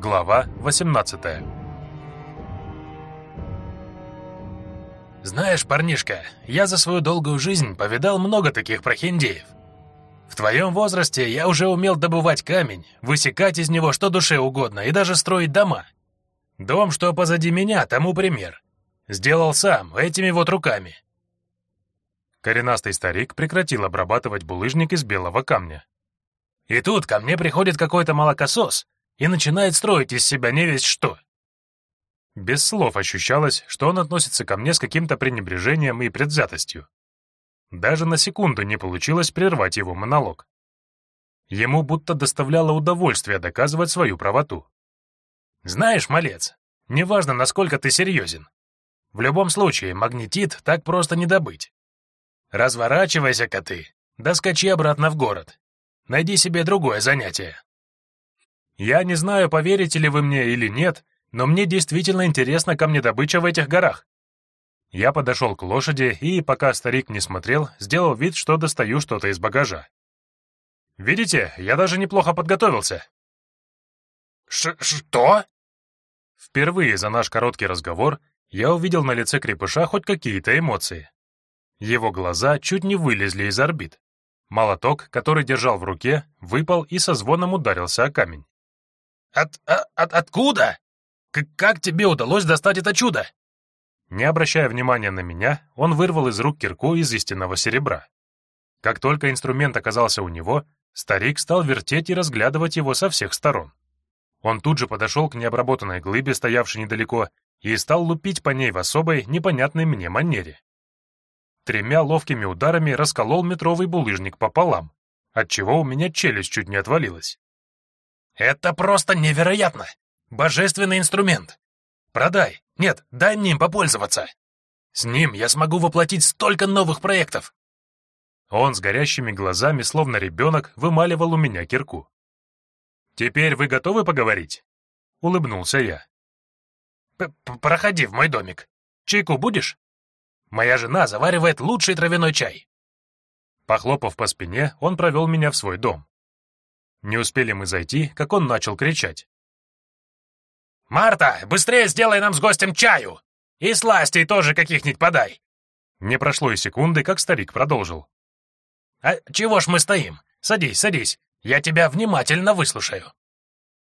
Глава 18 Знаешь, парнишка, я за свою долгую жизнь повидал много таких прохиндеев. В твоем возрасте я уже умел добывать камень, высекать из него что душе угодно и даже строить дома. Дом, что позади меня, тому пример. Сделал сам, этими вот руками. Коренастый старик прекратил обрабатывать булыжник из белого камня. И тут ко мне приходит какой-то молокосос и начинает строить из себя не весь что. Без слов ощущалось, что он относится ко мне с каким-то пренебрежением и предвзятостью. Даже на секунду не получилось прервать его монолог. Ему будто доставляло удовольствие доказывать свою правоту. «Знаешь, малец, неважно, насколько ты серьезен. В любом случае, магнетит так просто не добыть. Разворачивайся-ка ты, да скачи обратно в город. Найди себе другое занятие». Я не знаю, поверите ли вы мне или нет, но мне действительно интересна камнедобыча в этих горах. Я подошел к лошади и, пока старик не смотрел, сделал вид, что достаю что-то из багажа. Видите, я даже неплохо подготовился. Ш «Что?» Впервые за наш короткий разговор я увидел на лице крепыша хоть какие-то эмоции. Его глаза чуть не вылезли из орбит. Молоток, который держал в руке, выпал и со звоном ударился о камень. От, а, от откуда? К как тебе удалось достать это чудо? Не обращая внимания на меня, он вырвал из рук кирку из истинного серебра. Как только инструмент оказался у него, старик стал вертеть и разглядывать его со всех сторон. Он тут же подошел к необработанной глыбе, стоявшей недалеко, и стал лупить по ней в особой, непонятной мне манере. Тремя ловкими ударами расколол метровый булыжник пополам, отчего у меня челюсть чуть не отвалилась. «Это просто невероятно! Божественный инструмент! Продай! Нет, дай мне им попользоваться! С ним я смогу воплотить столько новых проектов!» Он с горящими глазами, словно ребенок, вымаливал у меня кирку. «Теперь вы готовы поговорить?» — улыбнулся я. «Проходи в мой домик. Чайку будешь? Моя жена заваривает лучший травяной чай». Похлопав по спине, он провел меня в свой дом. Не успели мы зайти, как он начал кричать. «Марта, быстрее сделай нам с гостем чаю! И сластей тоже каких-нибудь подай!» Не прошло и секунды, как старик продолжил. «А чего ж мы стоим? Садись, садись, я тебя внимательно выслушаю».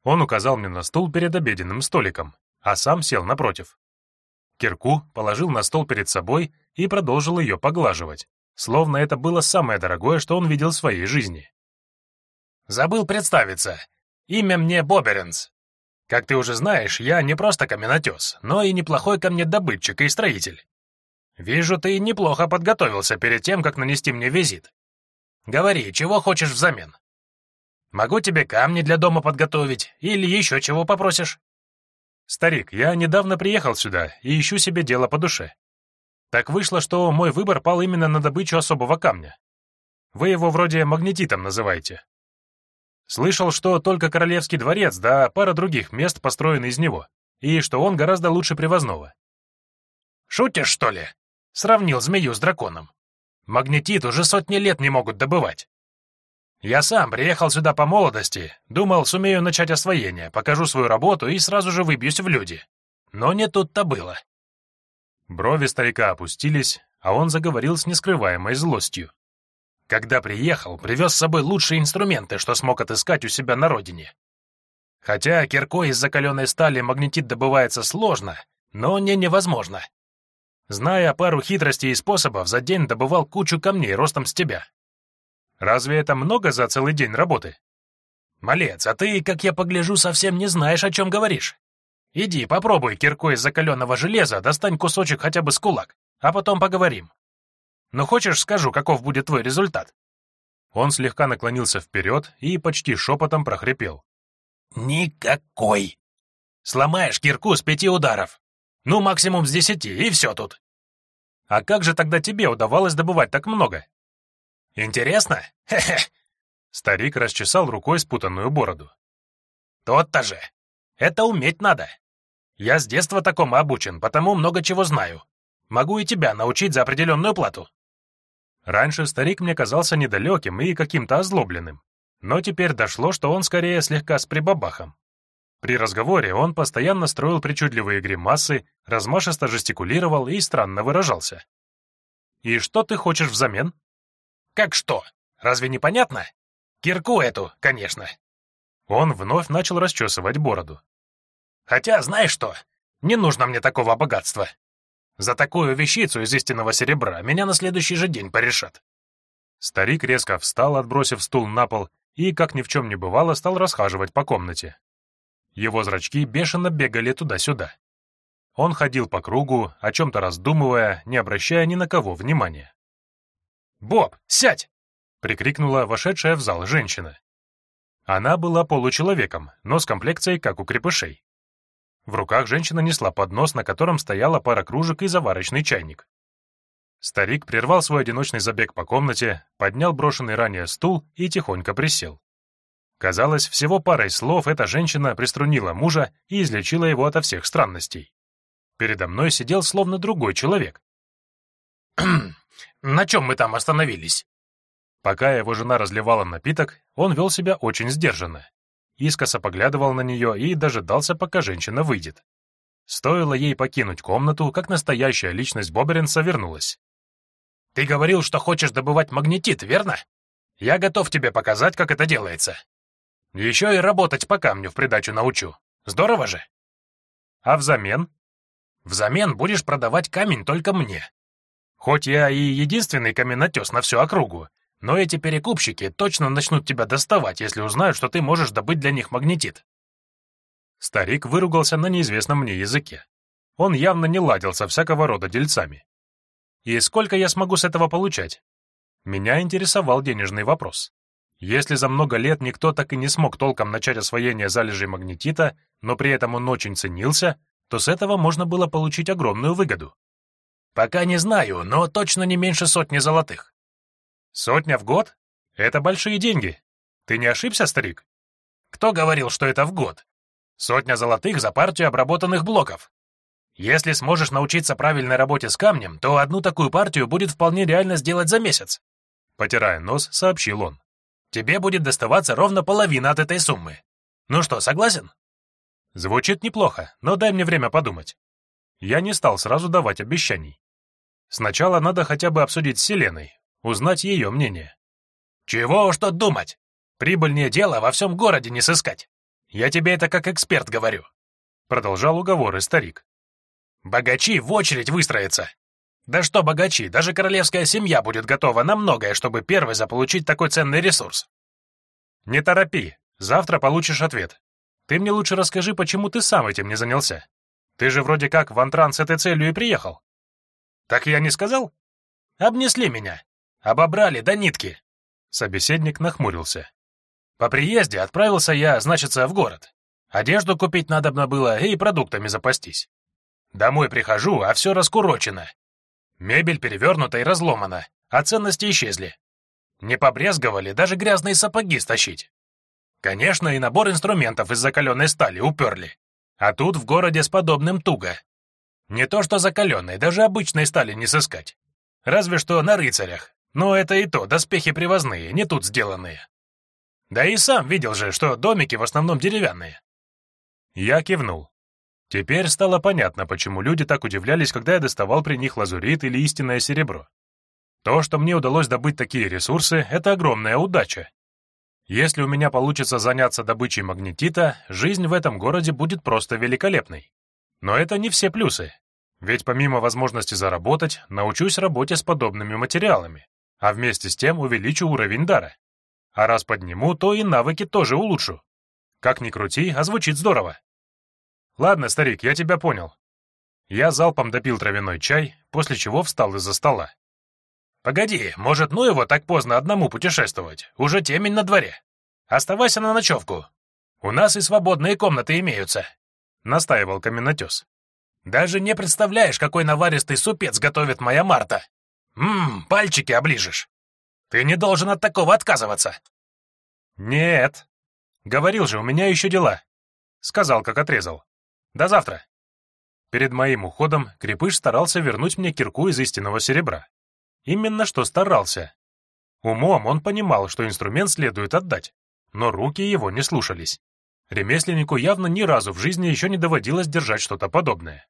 Он указал мне на стул перед обеденным столиком, а сам сел напротив. Кирку положил на стол перед собой и продолжил ее поглаживать, словно это было самое дорогое, что он видел в своей жизни. Забыл представиться. Имя мне Боберенс. Как ты уже знаешь, я не просто каменотес, но и неплохой камнедобытчик и строитель. Вижу, ты неплохо подготовился перед тем, как нанести мне визит. Говори, чего хочешь взамен? Могу тебе камни для дома подготовить или еще чего попросишь? Старик, я недавно приехал сюда и ищу себе дело по душе. Так вышло, что мой выбор пал именно на добычу особого камня. Вы его вроде магнетитом называете. Слышал, что только Королевский дворец, да пара других мест построены из него, и что он гораздо лучше привозного. Шутишь, что ли? Сравнил змею с драконом. Магнетит уже сотни лет не могут добывать. Я сам приехал сюда по молодости, думал, сумею начать освоение, покажу свою работу и сразу же выбьюсь в люди. Но не тут-то было. Брови старика опустились, а он заговорил с нескрываемой злостью. Когда приехал, привез с собой лучшие инструменты, что смог отыскать у себя на родине. Хотя киркой из закаленной стали магнетит добывается сложно, но не невозможно. Зная пару хитростей и способов, за день добывал кучу камней ростом с тебя. Разве это много за целый день работы? Малец, а ты, как я погляжу, совсем не знаешь, о чем говоришь. Иди, попробуй киркой из закаленного железа, достань кусочек хотя бы с кулак, а потом поговорим. Но хочешь, скажу, каков будет твой результат?» Он слегка наклонился вперед и почти шепотом прохрипел. «Никакой. Сломаешь кирку с пяти ударов. Ну, максимум с десяти, и все тут». «А как же тогда тебе удавалось добывать так много?» «Интересно? Хе-хе!» Старик расчесал рукой спутанную бороду. «Тот-то же! Это уметь надо. Я с детства такому обучен, потому много чего знаю. Могу и тебя научить за определенную плату». Раньше старик мне казался недалеким и каким-то озлобленным, но теперь дошло, что он скорее слегка с прибабахом. При разговоре он постоянно строил причудливые гримасы, размашисто жестикулировал и странно выражался. «И что ты хочешь взамен?» «Как что? Разве не понятно? Кирку эту, конечно». Он вновь начал расчесывать бороду. «Хотя, знаешь что, не нужно мне такого богатства. За такую вещицу из истинного серебра меня на следующий же день порешат». Старик резко встал, отбросив стул на пол, и, как ни в чем не бывало, стал расхаживать по комнате. Его зрачки бешено бегали туда-сюда. Он ходил по кругу, о чем-то раздумывая, не обращая ни на кого внимания. «Боб, сядь!» — прикрикнула вошедшая в зал женщина. Она была получеловеком, но с комплекцией, как у крепышей. В руках женщина несла поднос, на котором стояла пара кружек и заварочный чайник. Старик прервал свой одиночный забег по комнате, поднял брошенный ранее стул и тихонько присел. Казалось, всего парой слов эта женщина приструнила мужа и излечила его ото всех странностей. Передо мной сидел словно другой человек. «На чем мы там остановились?» Пока его жена разливала напиток, он вел себя очень сдержанно. Искоса поглядывал на нее и дожидался, пока женщина выйдет. Стоило ей покинуть комнату, как настоящая личность Боберенса вернулась. «Ты говорил, что хочешь добывать магнетит, верно? Я готов тебе показать, как это делается. Еще и работать по камню в придачу научу. Здорово же? А взамен? Взамен будешь продавать камень только мне. Хоть я и единственный каменотес на всю округу, но эти перекупщики точно начнут тебя доставать, если узнают, что ты можешь добыть для них магнетит. Старик выругался на неизвестном мне языке. Он явно не ладил со всякого рода дельцами. И сколько я смогу с этого получать? Меня интересовал денежный вопрос. Если за много лет никто так и не смог толком начать освоение залежей магнетита, но при этом он очень ценился, то с этого можно было получить огромную выгоду. Пока не знаю, но точно не меньше сотни золотых. Сотня в год? Это большие деньги. Ты не ошибся, старик? Кто говорил, что это в год? Сотня золотых за партию обработанных блоков. Если сможешь научиться правильной работе с камнем, то одну такую партию будет вполне реально сделать за месяц. Потирая нос, сообщил он. Тебе будет доставаться ровно половина от этой суммы. Ну что, согласен? Звучит неплохо, но дай мне время подумать. Я не стал сразу давать обещаний. Сначала надо хотя бы обсудить с Селеной, узнать ее мнение. Чего уж тут думать? Прибыльнее дело во всем городе не сыскать. Я тебе это как эксперт говорю. Продолжал уговоры старик. Богачи в очередь выстроятся. Да что богачи, даже королевская семья будет готова на многое, чтобы первой заполучить такой ценный ресурс. Не торопи, завтра получишь ответ. Ты мне лучше расскажи, почему ты сам этим не занялся. Ты же вроде как в Антран с этой целью и приехал. Так я не сказал? Обнесли меня. Обобрали до нитки. Собеседник нахмурился. По приезде отправился я, значится, в город. Одежду купить надобно было и продуктами запастись. Домой прихожу, а все раскурочено. Мебель перевернута и разломана, а ценности исчезли. Не побрезговали даже грязные сапоги стащить. Конечно, и набор инструментов из закаленной стали уперли. А тут в городе с подобным туго. Не то что закаленной, даже обычной стали не сыскать. Разве что на рыцарях. Но это и то, доспехи привозные, не тут сделанные. Да и сам видел же, что домики в основном деревянные. Я кивнул. Теперь стало понятно, почему люди так удивлялись, когда я доставал при них лазурит или истинное серебро. То, что мне удалось добыть такие ресурсы, это огромная удача. Если у меня получится заняться добычей магнетита, жизнь в этом городе будет просто великолепной. Но это не все плюсы. Ведь помимо возможности заработать, научусь работе с подобными материалами, а вместе с тем увеличу уровень дара. А раз подниму, то и навыки тоже улучшу. Как ни крути, а звучит здорово. «Ладно, старик, я тебя понял». Я залпом допил травяной чай, после чего встал из-за стола. «Погоди, может, ну его так поздно одному путешествовать? Уже темень на дворе. Оставайся на ночевку. У нас и свободные комнаты имеются», — настаивал каменотес. «Даже не представляешь, какой наваристый супец готовит моя Марта. Ммм, пальчики оближешь. Ты не должен от такого отказываться». «Нет. Говорил же, у меня еще дела», — сказал, как отрезал. До завтра!» Перед моим уходом Крепыш старался вернуть мне кирку из истинного серебра. Именно что старался. Умом он понимал, что инструмент следует отдать, но руки его не слушались. Ремесленнику явно ни разу в жизни еще не доводилось держать что-то подобное.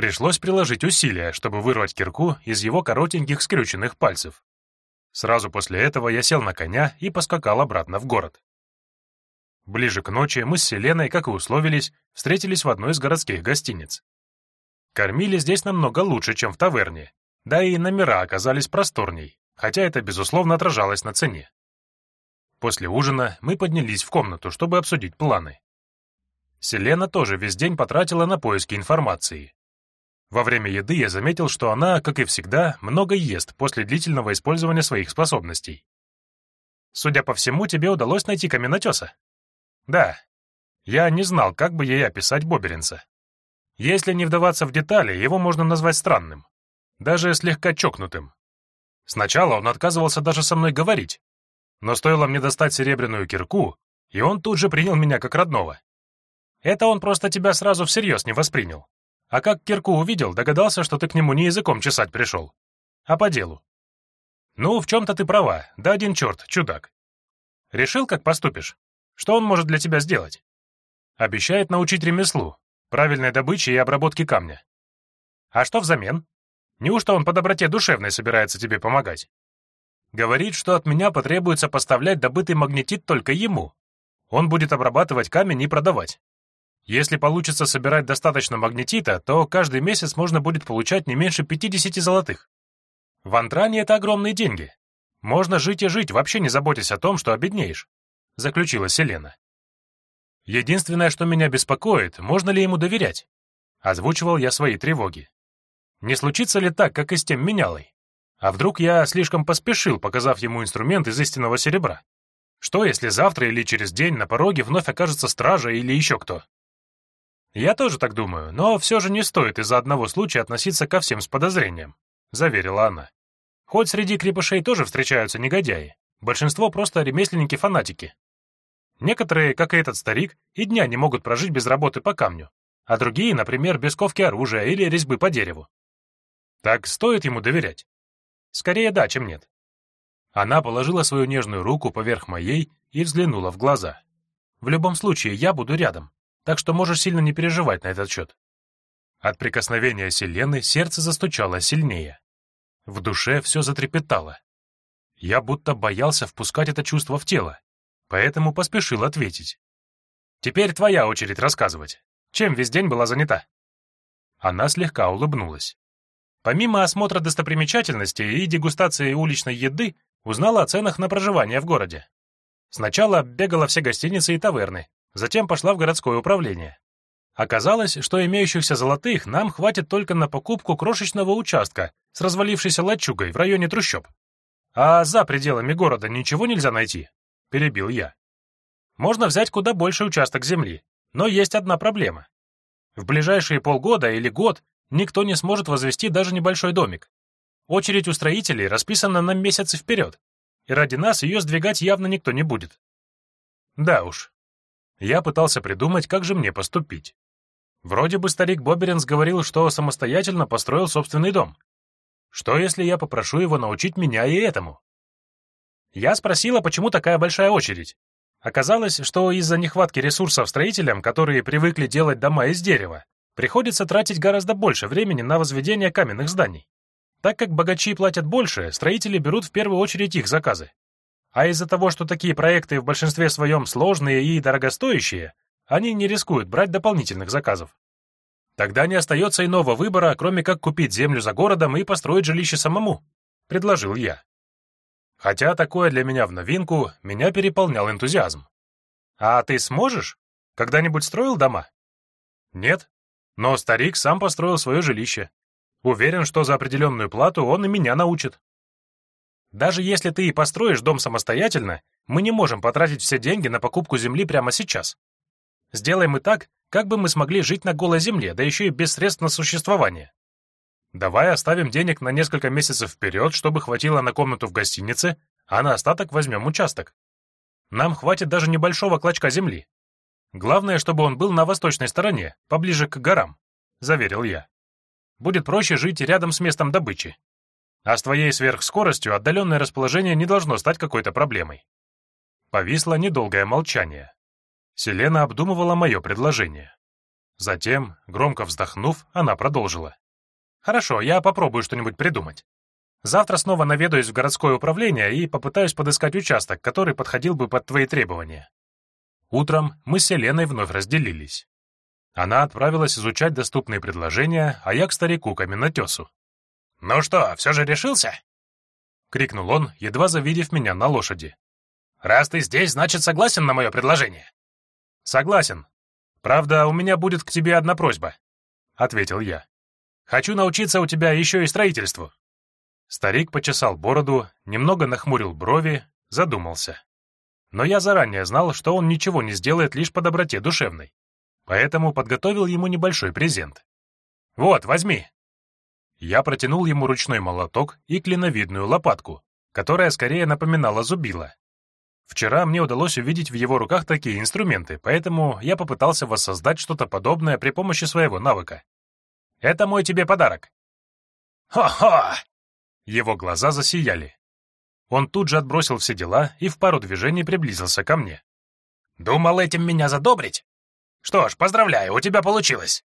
Пришлось приложить усилия, чтобы вырвать кирку из его коротеньких скрюченных пальцев. Сразу после этого я сел на коня и поскакал обратно в город. Ближе к ночи мы с Селеной, как и условились, встретились в одной из городских гостиниц. Кормили здесь намного лучше, чем в таверне, да и номера оказались просторней, хотя это, безусловно, отражалось на цене. После ужина мы поднялись в комнату, чтобы обсудить планы. Селена тоже весь день потратила на поиски информации. Во время еды я заметил, что она, как и всегда, много ест после длительного использования своих способностей. Судя по всему, тебе удалось найти каменотеса. Да. Я не знал, как бы ей описать Боберинса. Если не вдаваться в детали, его можно назвать странным. Даже слегка чокнутым. Сначала он отказывался даже со мной говорить. Но стоило мне достать серебряную кирку, и он тут же принял меня как родного. Это он просто тебя сразу всерьез не воспринял. А как кирку увидел, догадался, что ты к нему не языком чесать пришел, а по делу. Ну, в чем-то ты права, да один черт, чудак. Решил, как поступишь? Что он может для тебя сделать? Обещает научить ремеслу, правильной добыче и обработке камня. А что взамен? Неужто он по доброте душевной собирается тебе помогать? Говорит, что от меня потребуется поставлять добытый магнетит только ему. Он будет обрабатывать камень и продавать. Если получится собирать достаточно магнетита, то каждый месяц можно будет получать не меньше 50 золотых. В Антране это огромные деньги. Можно жить и жить, вообще не заботясь о том, что обеднеешь», — заключила Селена. «Единственное, что меня беспокоит, можно ли ему доверять?» Озвучивал я свои тревоги. «Не случится ли так, как и с тем менялой? А вдруг я слишком поспешил, показав ему инструмент из истинного серебра? Что, если завтра или через день на пороге вновь окажется стража или еще кто?» «Я тоже так думаю, но все же не стоит из-за одного случая относиться ко всем с подозрением», — заверила она. «Хоть среди крепышей тоже встречаются негодяи, большинство просто ремесленники-фанатики. Некоторые, как и этот старик, и дня не могут прожить без работы по камню, а другие, например, без ковки оружия или резьбы по дереву. Так стоит ему доверять? Скорее да, чем нет». Она положила свою нежную руку поверх моей и взглянула в глаза. «В любом случае, я буду рядом так что можешь сильно не переживать на этот счет. От прикосновения Селены сердце застучало сильнее. В душе все затрепетало. Я будто боялся впускать это чувство в тело, поэтому поспешил ответить. «Теперь твоя очередь рассказывать. Чем весь день была занята?» Она слегка улыбнулась. Помимо осмотра достопримечательностей и дегустации уличной еды, узнала о ценах на проживание в городе. Сначала бегала все гостиницы и таверны, Затем пошла в городское управление. Оказалось, что имеющихся золотых нам хватит только на покупку крошечного участка с развалившейся лачугой в районе трущоб. А за пределами города ничего нельзя найти, перебил я. Можно взять куда больше участок земли, но есть одна проблема. В ближайшие полгода или год никто не сможет возвести даже небольшой домик. Очередь у строителей расписана на месяцы вперед, и ради нас ее сдвигать явно никто не будет. Да уж, я пытался придумать, как же мне поступить. Вроде бы старик Боберинс говорил, что самостоятельно построил собственный дом. Что, если я попрошу его научить меня и этому? Я спросила, почему такая большая очередь. Оказалось, что из-за нехватки ресурсов строителям, которые привыкли делать дома из дерева, приходится тратить гораздо больше времени на возведение каменных зданий. Так как богачи платят больше, строители берут в первую очередь их заказы. А из-за того, что такие проекты в большинстве своем сложные и дорогостоящие, они не рискуют брать дополнительных заказов. Тогда не остается иного выбора, кроме как купить землю за городом и построить жилище самому, предложил я. Хотя такое для меня в новинку, меня переполнял энтузиазм. А ты сможешь? Когда-нибудь строил дома? Нет, но старик сам построил свое жилище. Уверен, что за определенную плату он и меня научит. Даже если ты и построишь дом самостоятельно, мы не можем потратить все деньги на покупку земли прямо сейчас. Сделаем и так, как бы мы смогли жить на голой земле, да еще и без средств на существование. Давай оставим денег на несколько месяцев вперед, чтобы хватило на комнату в гостинице, а на остаток возьмем участок. Нам хватит даже небольшого клочка земли. Главное, чтобы он был на восточной стороне, поближе к горам, — заверил я. Будет проще жить рядом с местом добычи. А с твоей сверхскоростью отдаленное расположение не должно стать какой-то проблемой. Повисло недолгое молчание. Селена обдумывала мое предложение. Затем, громко вздохнув, она продолжила. «Хорошо, я попробую что-нибудь придумать. Завтра снова наведаюсь в городское управление и попытаюсь подыскать участок, который подходил бы под твои требования». Утром мы с Селеной вновь разделились. Она отправилась изучать доступные предложения, а я к старику-каменотесу. «Ну что, все же решился?» — крикнул он, едва завидев меня на лошади. «Раз ты здесь, значит, согласен на мое предложение?» «Согласен. Правда, у меня будет к тебе одна просьба», — ответил я. «Хочу научиться у тебя еще и строительству». Старик почесал бороду, немного нахмурил брови, задумался. Но я заранее знал, что он ничего не сделает лишь по доброте душевной. Поэтому подготовил ему небольшой презент. «Вот, возьми». Я протянул ему ручной молоток и клиновидную лопатку, которая скорее напоминала зубило. Вчера мне удалось увидеть в его руках такие инструменты, поэтому я попытался воссоздать что-то подобное при помощи своего навыка. Это мой тебе подарок. «Хо-хо!» Его глаза засияли. Он тут же отбросил все дела и в пару движений приблизился ко мне. «Думал этим меня задобрить? Что ж, поздравляю, у тебя получилось!»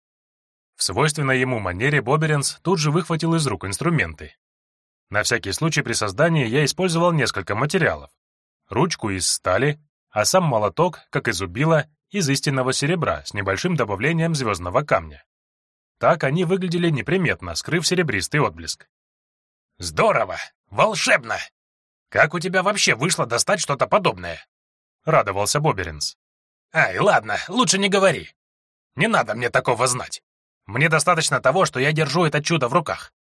В свойственной ему манере Боберенс тут же выхватил из рук инструменты. На всякий случай при создании я использовал несколько материалов. Ручку из стали, а сам молоток, как и зубило, из истинного серебра с небольшим добавлением звездного камня. Так они выглядели неприметно, скрыв серебристый отблеск. «Здорово! Волшебно! Как у тебя вообще вышло достать что-то подобное?» — радовался Боберинс. «Ай, ладно, лучше не говори. Не надо мне такого знать. Мне достаточно того, что я держу это чудо в руках».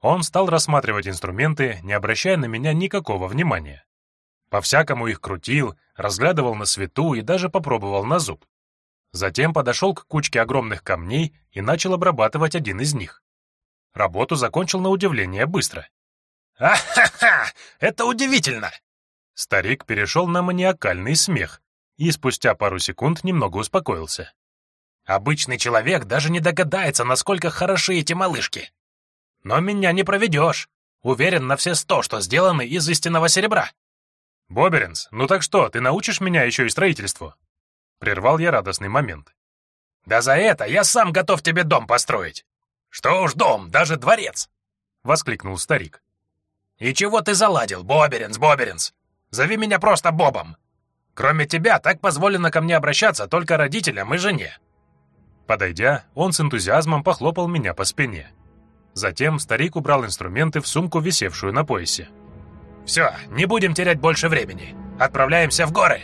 Он стал рассматривать инструменты, не обращая на меня никакого внимания. По-всякому их крутил, разглядывал на свету и даже попробовал на зуб. Затем подошел к кучке огромных камней и начал обрабатывать один из них. Работу закончил на удивление быстро. «А-ха-ха! Это удивительно!» Старик перешел на маниакальный смех и спустя пару секунд немного успокоился. «Обычный человек даже не догадается, насколько хороши эти малышки. Но меня не проведешь. Уверен на все сто, что сделаны из истинного серебра». «Боберинс, ну так что, ты научишь меня еще и строительству?» Прервал я радостный момент. «Да за это я сам готов тебе дом построить. Что уж дом, даже дворец!» Воскликнул старик. «И чего ты заладил, Боберинс, Боберинс? Зови меня просто Бобом. Кроме тебя, так позволено ко мне обращаться только родителям и жене». Подойдя, он с энтузиазмом похлопал меня по спине. Затем старик убрал инструменты в сумку, висевшую на поясе. «Все, не будем терять больше времени. Отправляемся в горы!»